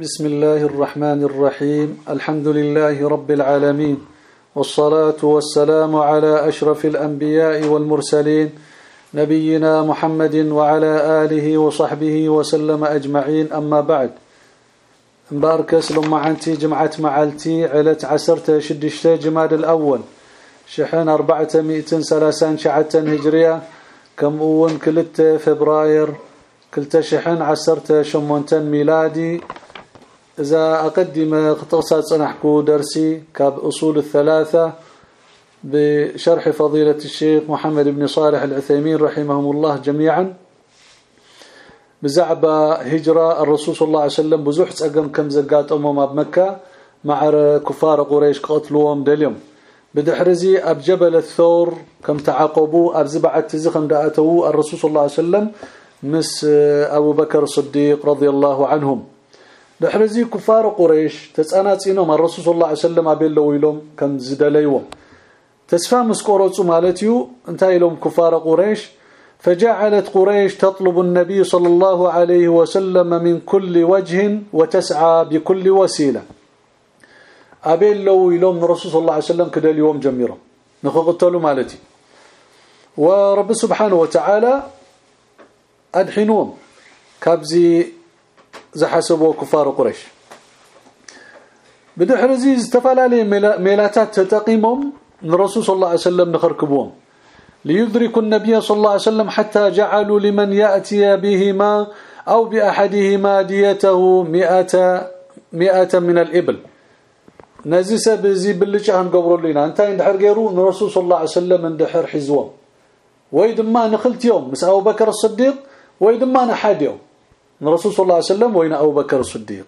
بسم الله الرحمن الرحيم. الحمد لله رب العالمين. والصلاة والسلام على أشرف الأنبياء والمرسلين نبينا محمد وعلى آله وصحبه وسلم أجمعين. أما بعد مباركس لما عنتي جمعة معلتي علة عسرت شدشت جماد الأول. شحن أربعة مئة سلاسان شعة هجرية. كم أون كلت فبراير. كلت شحن عسرت شمونتن ميلادي. إذا أقدم اختصاص صنحكو درسي كاب أصول الثلاثة بشرح فضيلة الشيخ محمد بن صالح العثيمين رحمهم الله جميعا. بزعبة هجرة الرسول صلى الله عليه وسلم بزوح تقم كم زقات أمم بمكة مع كفار قريش قتلوهم دليم. بدحرزي أب جبل الثور كم تعاقبوا أب زبعة تزخم دعته الرسول صلى الله عليه وسلم مس أبو بكر الصديق رضي الله عنهم. دحرزي كفار قريش تسأناتينهم الرسول صلى الله عليه وسلم أبين لويلهم كم زدليهم تسفى مسكورتو مالتيو انتهي لهم كفار قريش فجعلت قريش تطلب النبي صلى الله عليه وسلم من كل وجه وتسعى بكل وسيله أبين لو يلوم الرسول صلى الله عليه وسلم كده اليوم جميرا نخقتلوا مالتي ورب سبحانه وتعالى أدحنوهم كابزي زحسبوا كفار قريش. بدحرزي استفلالي ميلاتات تتقيمهم الرسول صلى الله عليه وسلم نخركبوهم. ليدركوا النبي صلى الله عليه وسلم حتى جعلوا لمن يأتي بهما أو بأحدهما ديته مئة, مئة من الإبل. نزي سب زي بلجه هنقبروا لنا. أنت اندحر غيرو الرسول صلى الله عليه وسلم اندحر حزوم ويدما نخلت يوم. مس أبو بكر الصديق ويدما نحد يوم الرسول صلى الله عليه وسلم وين أبو بكر الصديق.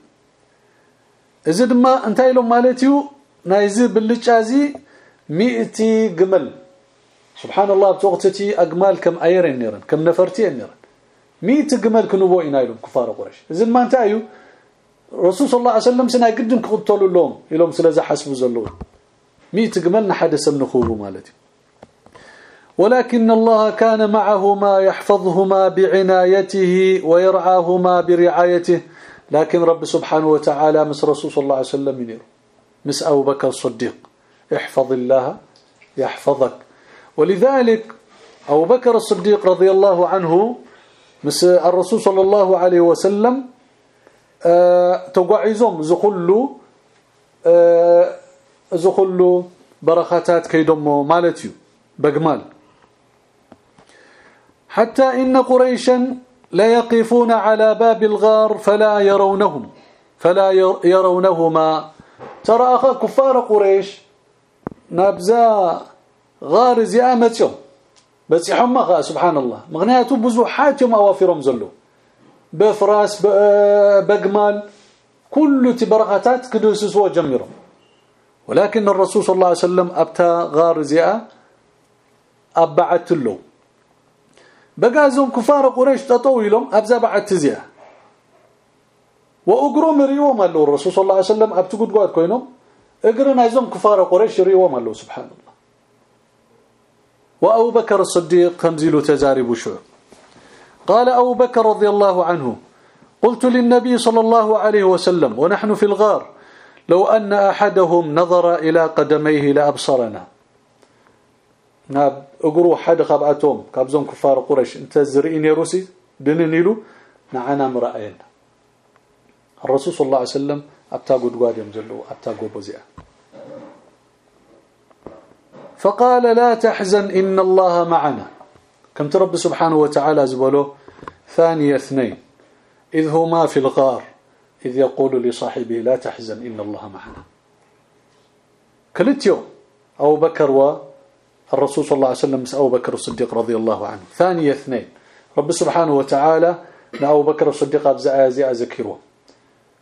اذا دما انت لهم مالتيو نايزي بلجازي 100 جمل سبحان الله بتوقتتي اجمال كم ايرن نيرن كم نفرتي نيرن 100 جمل كنبو ينايلهم كفار قريش اذا ما انتايو رسول صلى الله عليه وسلم سنا قدم كقتلوا لهم يلوم سلازا حسبوا زلوا 100 جملنا حدث نخوه مالتي ولكن الله كان معهما يحفظهما بعنايته ويرعاهما برعايته. لكن رب سبحانه وتعالى مس رسول صلى الله عليه وسلم ينير. مس أبو بكر الصديق احفظ الله يحفظك. ولذلك أبو بكر الصديق رضي الله عنه مس الرسول صلى الله عليه وسلم تقعيزهم زخلو زخلو بركاتات كيدمو مالتيو بجمال حتى إن قريشا لا يقفون على باب الغار فلا يرونهم فلا يرونهما. ترى أخا كفار قريش نبزا غار زيامتهم بس يحمى سبحان الله. مغنياتهم بزوحاتهم أوافرهم زلوا بفراس بجمال كل تبرغتات كدوسس وجمرهم ولكن الرسول صلى الله عليه وسلم أبتا غار زيا ابعت له بقازهم كفار قريش تطويلهم ابزا بعت زيا واقروا مريوم قال الرسول صلى الله عليه وسلم ابتو قد كوينهم؟ اقرنا عايزهم كفار قريش ريوم قال سبحان الله. وأبو بكر الصديق كمزيلو تزارب شعب قال أبو بكر رضي الله عنه قلت للنبي صلى الله عليه وسلم ونحن في الغار لو أن أحدهم نظر إلى قدميه لأبصرنا. اقروا حد خبأتهم كابزون كفار قريش انت زرئين يا روسي دننيلو نعنا مرأينا الرسول صلى الله عليه وسلم ابتا قد يمزلوا ابتا بوزيا فقال لا تحزن إن الله معنا كم ترب سبحانه وتعالى زبله ثاني اثنين إذ هما في الغار إذ يقول لصاحبه لا تحزن إن الله معنا كلت يوم أبو بكر والرسول صلى الله عليه وسلم أبو بكر الصديق رضي الله عنه. ثاني اثنين. رب سبحانه وتعالى أبو بكر الصديق أبزأ أذكره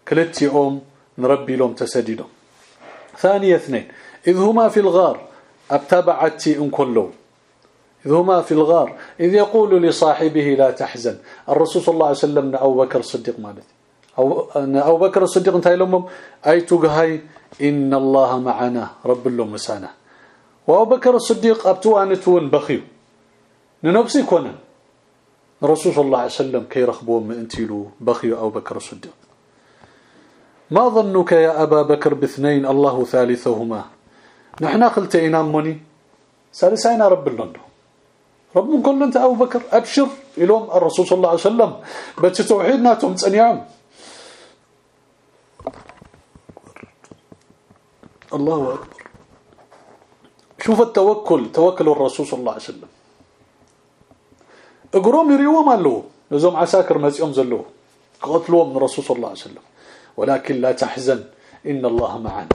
كلت يوم نربي لهم تسديدهم ثاني اثنين. إذ هما في الغار أبتبعتي إن كلهم. إذ هما في الغار إذ يقول لصاحبه لا تحزن. الرسول صلى الله عليه وسلم أبو بكر الصديق مالت أو أبو بكر الصديق انتهي أي تقهي إن الله معنا رب اللهم مسانا. وأبو بكر الصديق أبتوانتون بخيو. ننفسي كنا صلى الله عليه وسلم كي رخبوا من انتلو بخيو أبو بكر الصديق. ما ظنك يا أبا بكر باثنين الله ثالثهما؟ نحن خلتينا مني. ثالثين رب الله رب كل انت أبو بكر أبشر اليوم الرسول صلى الله عليه وسلم. بس توحيدنا تمصنيام الله أكبر. شوف التوكل توكل الرسول صلى الله عليه وسلم. اقروم يريوم له نزوم عساكر مزيوم زلوه قتلوا من الرسول صلى الله عليه وسلم። ولكن لا تحزن إن الله معنا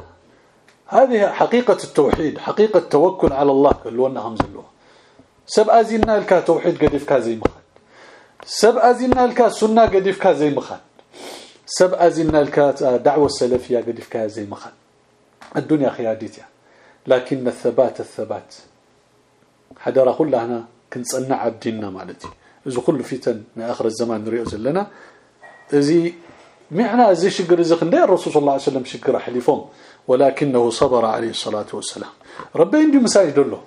هذه حقيقة التوحيد حقيقة التوكل على الله قالوا لنا همزلوه سب ازينا لك توحيد قديفك زي مخان سب ازينا لك سنه قديفك زي مخان سب ازينا لك دعوه السلفيه قديفك زي مخان الدنيا خيادتها لكن الثبات الثبات. حدرا كلنا كنصنع عبدنا مالتي. اذا كل فتن من آخر الزمان نريو زلنا ازي معنى ازي شكر ازي خندي الرسول صلى الله عليه وسلم شكر حليفهم. ولكنه صبر عليه الصلاة والسلام. ربي عندي مساجد له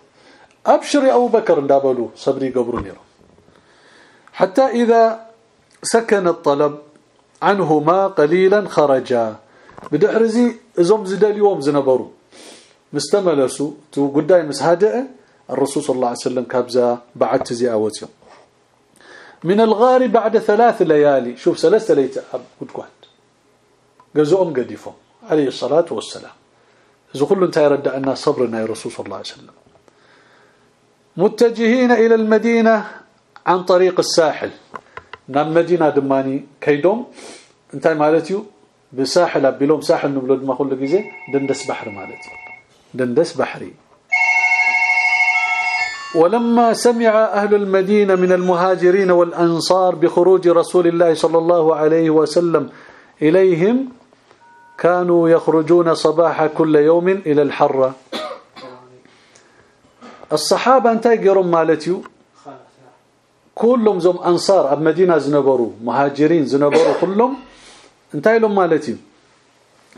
أبشر يا أبو بكر اندابلو صبري قبروا نيرو حتى إذا سكن الطلب عنهما قليلا خرجا. بدحرزي ازوم زداليوم زنبرو. مستملسوا تو قداي مسهاده الرسول صلى الله عليه وسلم كابزا بعد تزي أوتيو. من الغار بعد ثلاث ليالي شوف ثلاث ليالي قد قد جزوم قديفهم عليه الصلاة والسلام. إذا كل انت يرد أن صبرنا يا رسول صلى الله عليه وسلم. متجهين إلى المدينة عن طريق الساحل. نام مدينة دماني كيدوم. انتي مالتيو بساحل بلوم ساحل نبلو دما كل غزي دندس بحر مالتي دندس بحري. ولما سمع أهل المدينة من المهاجرين والأنصار بخروج رسول الله صلى الله عليه وسلم إليهم كانوا يخرجون صباح كل يوم إلى الحرة. الصحابة انتي قرم مالتيو؟ كلهم زم أنصار أب مدينة زنبروا مهاجرين زنبروا كلهم انتي لهم مالتيو؟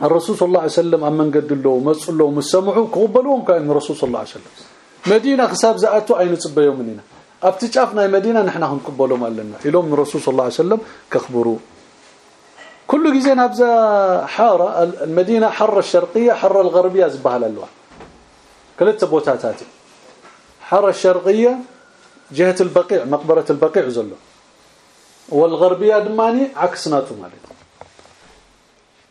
الرسول صلى الله عليه وسلم امن قد له مسوا له مسمعوا قبلوهم كأن الرسول صلى الله عليه وسلم. مدينة حساب زاتوا عين صبيو مننا ابتشافنا مدينة نحن هنقبلهم لنا لهم الرسول صلى الله عليه وسلم كخبروا كل جزين ابزا حارة المدينة حر الشرقية حر الغربية زبها للوا كلت بوتاتاتي حر الشرقية جهة البقيع مقبرة البقيع زلو. والغربية دماني عكسناته مالك.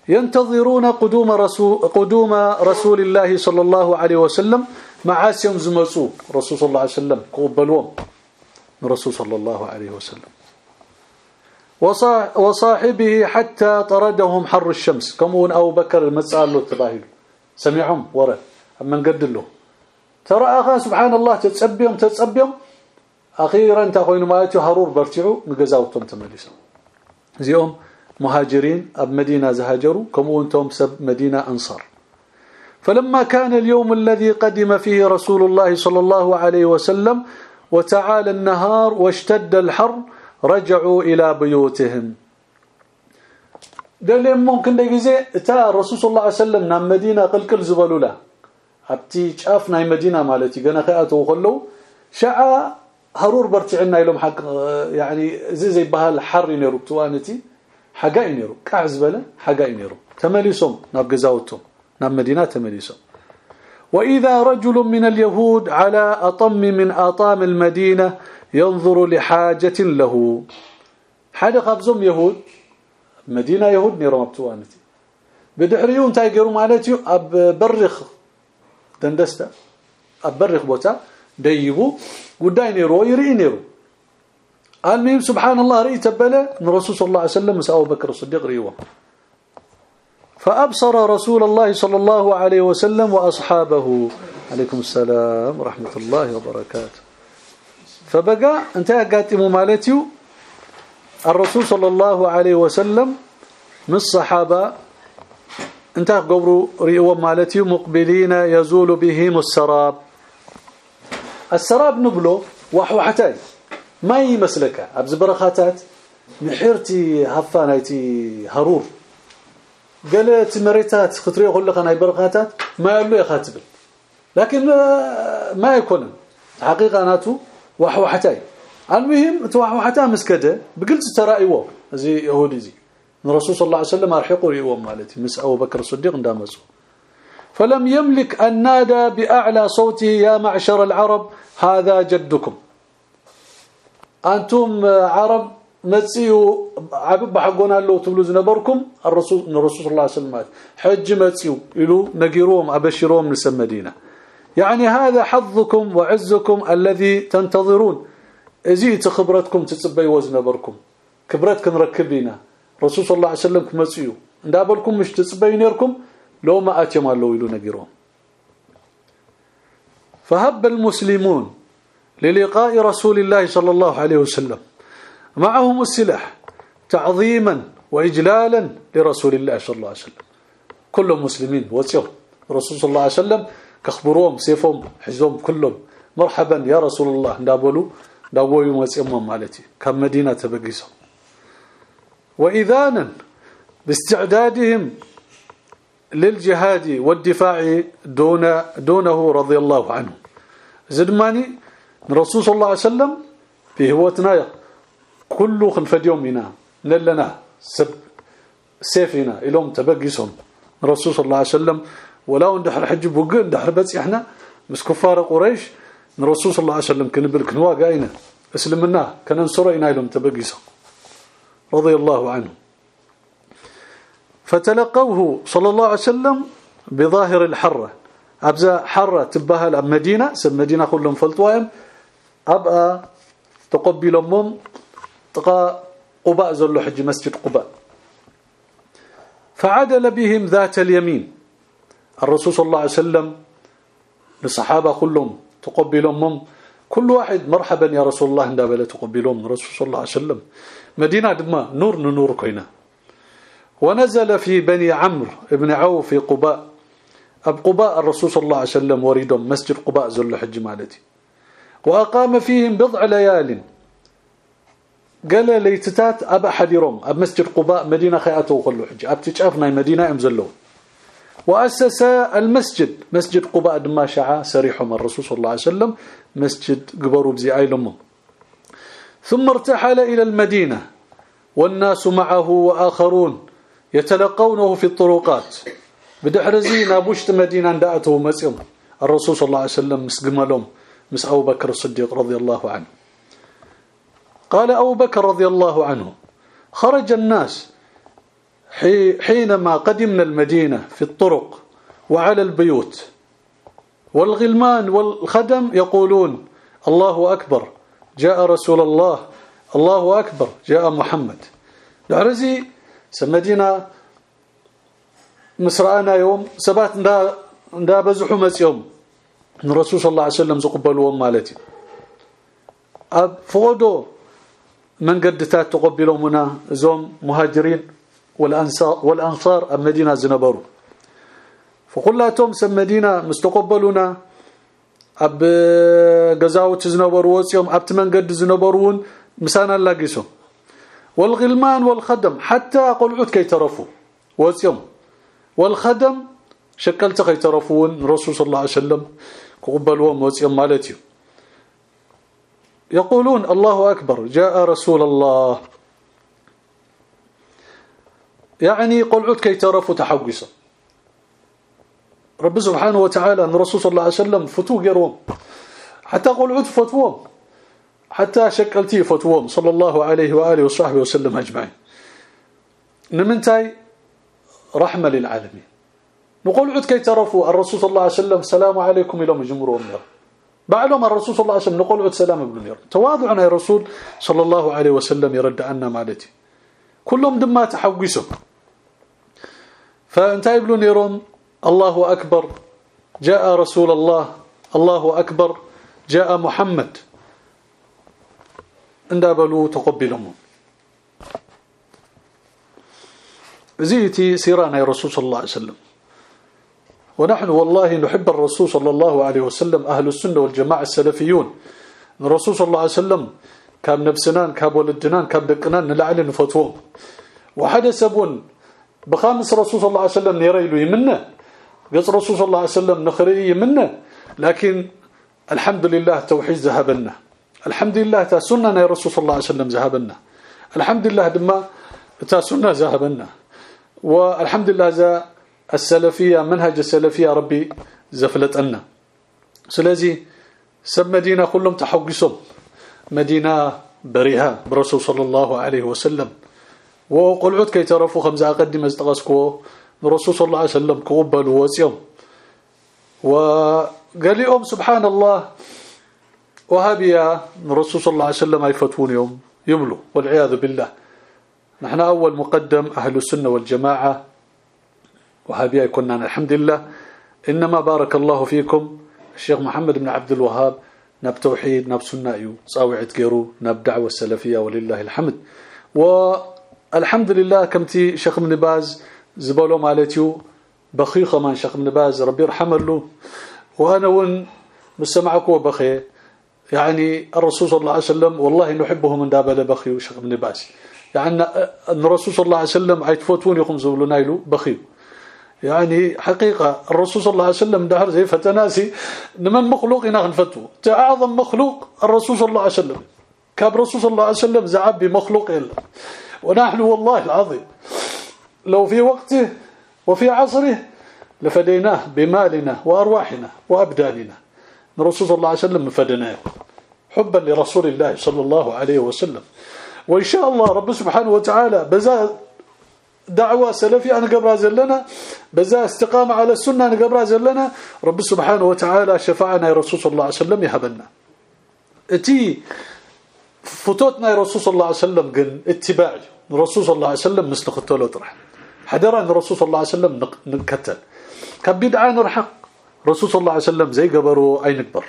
ينتظرون قدوم رسول قدوم رسول الله صلى الله عليه وسلم مع سيوم زمسو رسول صلى الله عليه وسلم قبلوهم رسول صلى الله عليه وسلم. وصاحبه حتى طردهم حر الشمس. كمون أبو بكر المسأل له تباهل سمعهم ورا. أما نقدر له ترى اخا سبحان الله تتصبيهم تتصبيهم أخيرا تخوين مالتي هرور برتعوا نغزاوتهم تملسوا زيهم مهاجرين أب مدينة زهاجروا كم أنتم سب مدينة أنصار. فلما كان اليوم الذي قدم فيه رسول الله صلى الله عليه وسلم وتعالى النهار واشتد الحر رجعوا إلى بيوتهم. لهم ممكن دغزي تا الرسول صلى الله عليه وسلم نام مدينة قلقل زبلوا له أبتي شاف ناي مدينة مالتي غنا خياتو خلو شع هرور برتعنا لهم حق يعني زي زي بهال حر توانتي حاجة ينيرو كعز بلا حاجة ينيرو تمليسهم ناب غزاوتهم ناب مدينه تمليسهم وإذا رجل من اليهود على أطم من أطام المدينة ينظر لحاجة له حدا خبزهم يهود مدينة يهود نيرو مبتوانتي بدحريون تايقروا مالتي اب برخ دندستا ابرخ بوتا ديبو قداي نيرو يري نيرو المهم سبحان الله ري تبله من رسول صلى الله عليه وسلم أبو بكر الصديق ريوة. فأبصر رسول الله صلى الله عليه وسلم وأصحابه. عليكم السلام ورحمة الله وبركاته. فبقى انتهى قاتم مالتيو الرسول صلى الله عليه وسلم من الصحابة. انت قبروا ريوا مالتي. مقبلين يزول بهم السراب. السراب نبلو وحوحتاي ما يمسلك أبز برخاتات؟ محرتي هفانايتي هرور. قالت مريتات خطريه يقول لك أنا برخاتات؟ ما يقول يخاتب. لكن ما يكون. حقيقة ناتو وحوحتاي. المهم توحوحتا مسكدة. بقلت ترايوه زي يهودي زي. الرسول صلى الله عليه وسلم أرحقوا يوم مالتي. مس أبو بكر الصديق اندامسوا فلم يملك أن نادى بأعلى صوته يا معشر العرب هذا جدكم. أنتم عرب مصيو عبب حقونا له تبلو زنبركم الرسول الرسول صلى الله عليه وسلم. حج مصيو يلو ابشروهم نسم مدينة. يعني هذا حظكم وعزكم الذي تنتظرون. ازي تخبرتكم تصبي وزنبركم. كبرتكم نركبينا رسول صلى الله عليه وسلم كمصيو اندابلكم مش تصبي نيركم لو ما أتيم الله يلو نغيروهم فهب المسلمون. للقاء رسول الله صلى الله عليه وسلم. معهم السلاح تعظيما واجلالا لرسول الله صلى الله عليه وسلم. كلهم مسلمين وصيهم الرسول صلى الله عليه وسلم كخبروهم سيفهم حزهم كلهم. مرحبا يا رسول الله دابلو دابوي وصيهم مالتي كم مدينه تبقيسوا واذانا باستعدادهم للجهاد والدفاع دون دونه رضي الله عنه زدماني الرسول صلى الله عليه وسلم في هوتنا كله خنفديوم منا نلنا سب سيفنا إلهم تبقيسهم. الرسول صلى الله عليه وسلم ولا ندحر حج بوق ندحر بس إحنا مس كفار قريش. الرسول صلى الله عليه وسلم كنبل كنوا قاينا. أسلمنا كان نصرينا لهم تبقيسهم. رضي الله عنه. فتلقوه صلى الله عليه وسلم بظاهر الحرة. أبزا حرة تبها المدينة سم مدينة كلهم فلطواهم ابقى تقبلهم تقى قباء زلو حج مسجد قباء. فعدل بهم ذات اليمين. الرسول صلى الله عليه وسلم للصحابة كلهم تقبلهم كل واحد مرحبا يا رسول الله اندابله تقبلهم الرسول صلى الله عليه وسلم. مدينة دما نور نور كينا ونزل في بني عمرو ابن عوف في قباء. أب قباء الرسول صلى الله عليه وسلم وريدهم مسجد قباء زل حج مالتي. وأقام فيهم بضع ليال. قال ليتتات أب حديرهم أب مسجد قباء مدينة خياته كله حج. أب تشافنا مدينة امزلو وأسس المسجد مسجد قباء دما شعا سريحهم الرسول صلى الله عليه وسلم مسجد قبروا بزي عيلهم ثم ارتحل إلى المدينة والناس معه وآخرون يتلقونه في الطرقات. بدحرزي نابوشت مدينة دعته مسيم الرسول صلى الله عليه وسلم مسقملهم مس أبو بكر الصديق رضي الله عنه. قال أبو بكر رضي الله عنه خرج الناس حينما قدمنا المدينة في الطرق وعلى البيوت والغلمان والخدم يقولون الله أكبر جاء رسول الله الله أكبر جاء محمد. دعرزي سمدينا مسرعنا يوم سبات دا دا بزحو مسيوم الرسول صلى الله عليه وسلم زقبلوا مالتي اب فودو من قدتات تقبلوا منا زوم مهاجرين والانصار والانصار المدينة زنبروا فقلاتهم سم مدينه مستقبلونا اب غزاوت زنبروا وصيهم ابت منقد زنبرون مسانا لاقيسهم والغلمان والخدم حتى قلعت كي ترفوا وصيهم والخدم شكلت كي ترفون رسول صلى الله عليه وسلم قبلوا وصيهم مالتي يقولون الله أكبر جاء رسول الله. يعني قلعت كي تعرفوا تحوسا رب سبحانه وتعالى أن الرسول صلى الله عليه وسلم فتو غيرهم حتى قلعت فتوهم. حتى شكلتي فتوهم. صلى الله عليه وآله وصحبه وسلم أجمعين. نمنتاي رحمة للعالمين. نقول عد كي تعرفوا الرسول صلى الله عليه وسلم السلام عليكم إلى جمهور النار بعدهم الرسول صلى الله عليه وسلم نقول عد سلام ابن نير تواضعنا يا رسول صلى الله عليه وسلم يرد عنا مالتي. كلهم دما تحوسوا فانتهى ابن نيرون الله أكبر. جاء رسول الله الله أكبر. جاء محمد. اندابلوا تقبلهم زيتي سيرانا يا رسول صلى الله عليه وسلم. ونحن والله نحب الرسول صلى الله عليه وسلم أهل السنة والجماعة السلفيون. الرسول صلى الله عليه وسلم كان نفسنان كاب ولدنان كاب دقنان نلعل نفتوه. وحدث أبون بخامس رسول صلى الله عليه وسلم نيريلو يمنه. قص رسول صلى الله عليه وسلم نخري يمنه. لكن الحمد لله توحيد ذهبنا. الحمد لله سنة يا رسول صلى الله عليه وسلم ذهبنا. الحمد لله دما تاسنا ذهبنا. والحمد لله ذا السلفية منهج السلفية ربي زفلتنا سلازي سب مدينة كلهم تحقسهم مدينة بريها برسول صلى الله عليه وسلم. وقلعت كي تعرفوا خمسة أقدم استغسكو الرسول صلى الله عليه وسلم قبلوا وصيهم وقال لهم سبحان الله وهابيا الرسول صلى الله عليه وسلم يفتون يوم يملوا والعياذ بالله. نحن أول مقدم أهل السنة والجماعة. وهابيا كنا الحمد لله. إنما بارك الله فيكم. الشيخ محمد بن عبد الوهاب نب توحيد نب سنة أيو صاوعة قيرو نب دعوة السلفية ولله الحمد. والحمد لله كمتي شيخ ابن باز زبالو مالتيو بخيخه من شيخ ابن باز ربي يرحمه. له وأنا ون مستمعك وبخي. يعني الرسول صلى الله عليه وسلم والله نحبه من دابل بخي وشيخ ابن باز. يعني الرسول صلى الله عليه وسلم عيتفوتون يقوم زولنا له بخي. يعني حقيقة الرسول صلى الله عليه وسلم دهر زي فتناسي لمن مخلوق نغنفتو أعظم مخلوق الرسول صلى الله عليه وسلم. كاب الرسول صلى الله عليه وسلم زعب بمخلوق إلا. ونحن والله العظيم. لو في وقته وفي عصره لفديناه بمالنا وأرواحنا وأبداننا. الرسول صلى الله عليه وسلم فدناه حبا لرسول الله صلى الله عليه وسلم. وإن شاء الله رب سبحانه وتعالى بزا دعوة سلفية أنا قبرها زلنا بزا استقامة على السنة أنا قبرها زلنا رب سبحانه وتعالى شفعنا يا رسول الله عليه وسلم يهبنا إتي فتوتنا يا رسول الله عليه وسلم قل اتباعي. صلى الله عليه وسلم خطوله طرح. حدرا صلى الله عليه وسلم نكتل كبدعه نرحق رسول الله عليه وسلم زي قبروا اي نكبر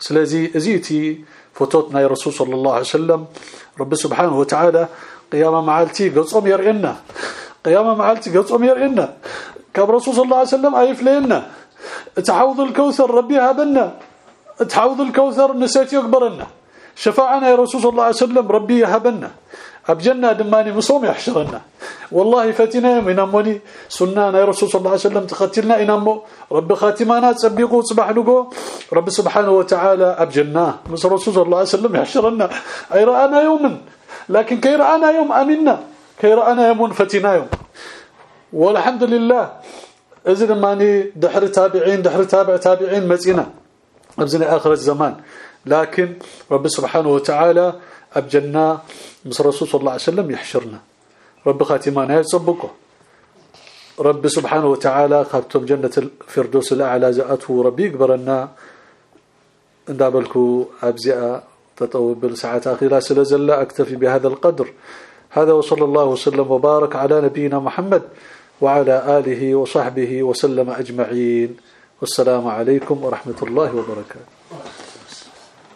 سلازي إزيتي فتوتنا يا رسول صلى الله عليه وسلم. رب سبحانه وتعالى قيامه معالتي قصم يرئنا. قيامه معالتي قصم يرئنا. كاب رسول صلى الله عليه وسلم أيف لنا تحوض الكوثر ربي هابنا. تحوض الكوثر نسيت يكبرنا. شفاعنا يا رسول الله عليه وسلم ربي يهبنا ابجنا دماني مصوم يحشرنا. والله فاتنا يوم يناموني سنانا يا رسول الله عليه وسلم تختلنا ينامو رب خاتمانا تسبقوا صباح لقو. رب سبحانه وتعالى ابجنا مس رسول الله عليه وسلم يحشرنا. أي رآنا يوم لكن كي رانا يوم امنا كي رانا يوم فتنا يوم. والحمد لله إذن ماني دحر تابعين دحر تابع تابعين مزينا ابزنا آخر الزمان. لكن رب سبحانه وتعالى ابجنا مس رسول صلى الله عليه وسلم يحشرنا. رب خاتمانا يصبقه رب سبحانه وتعالى خاتم جنة الفردوس الأعلى جاءته ربي قبرنا اندابلكو أبزئة تطوب بالساعات أخيرا سلزل أكتفي بهذا القدر. هذا وصلى الله وسلم وبارك على نبينا محمد وعلى آله وصحبه وسلم أجمعين. والسلام عليكم ورحمة الله وبركاته.